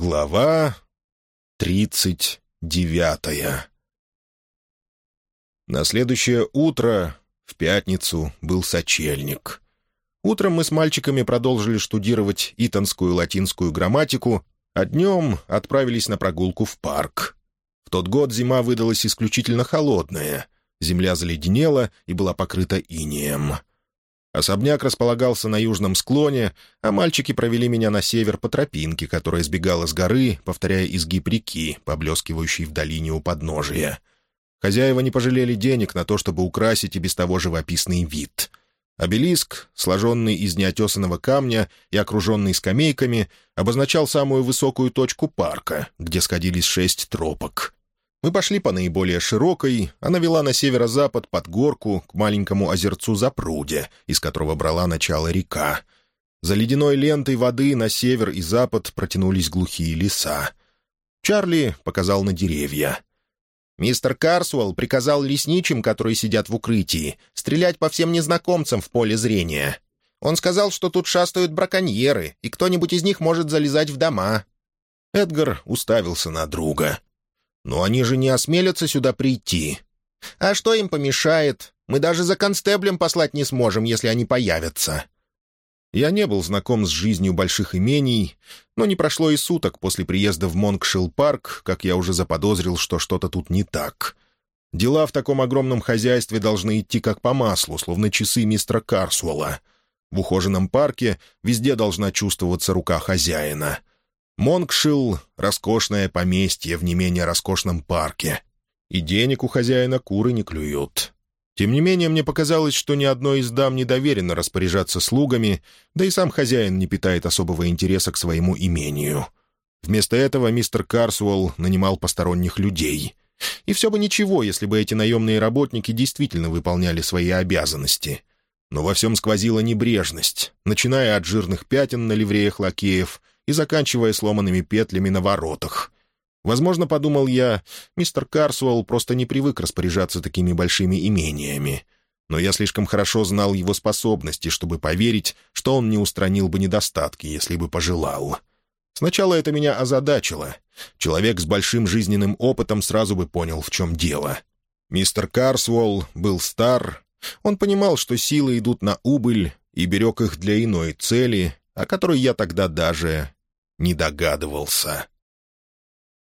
Глава тридцать девятая На следующее утро, в пятницу, был сочельник. Утром мы с мальчиками продолжили штудировать итонскую латинскую грамматику, а днем отправились на прогулку в парк. В тот год зима выдалась исключительно холодная. Земля заледенела и была покрыта инеем. Особняк располагался на южном склоне, а мальчики провели меня на север по тропинке, которая сбегала с горы, повторяя изгиб реки, поблескивающей в долине у подножия. Хозяева не пожалели денег на то, чтобы украсить и без того живописный вид. Обелиск, сложенный из неотесанного камня и окруженный скамейками, обозначал самую высокую точку парка, где сходились шесть тропок. Мы пошли по наиболее широкой, она вела на северо-запад под горку к маленькому озерцу Запруде, из которого брала начало река. За ледяной лентой воды на север и запад протянулись глухие леса. Чарли показал на деревья. Мистер Карсуэлл приказал лесничим, которые сидят в укрытии, стрелять по всем незнакомцам в поле зрения. Он сказал, что тут шастают браконьеры, и кто-нибудь из них может залезать в дома. Эдгар уставился на друга. «Но они же не осмелятся сюда прийти». «А что им помешает? Мы даже за констеблем послать не сможем, если они появятся». Я не был знаком с жизнью больших имений, но не прошло и суток после приезда в Монкшилл-парк, как я уже заподозрил, что что-то тут не так. Дела в таком огромном хозяйстве должны идти как по маслу, словно часы мистера Карсуэлла. В ухоженном парке везде должна чувствоваться рука хозяина. Монкшилл — роскошное поместье в не менее роскошном парке. И денег у хозяина куры не клюют. Тем не менее, мне показалось, что ни одной из дам не доверено распоряжаться слугами, да и сам хозяин не питает особого интереса к своему имению. Вместо этого мистер Карсуэлл нанимал посторонних людей. И все бы ничего, если бы эти наемные работники действительно выполняли свои обязанности. Но во всем сквозила небрежность, начиная от жирных пятен на ливреях лакеев и заканчивая сломанными петлями на воротах — Возможно, подумал я, мистер Карсуэлл просто не привык распоряжаться такими большими имениями. Но я слишком хорошо знал его способности, чтобы поверить, что он не устранил бы недостатки, если бы пожелал. Сначала это меня озадачило. Человек с большим жизненным опытом сразу бы понял, в чем дело. Мистер Карсуэлл был стар. Он понимал, что силы идут на убыль, и берег их для иной цели, о которой я тогда даже не догадывался.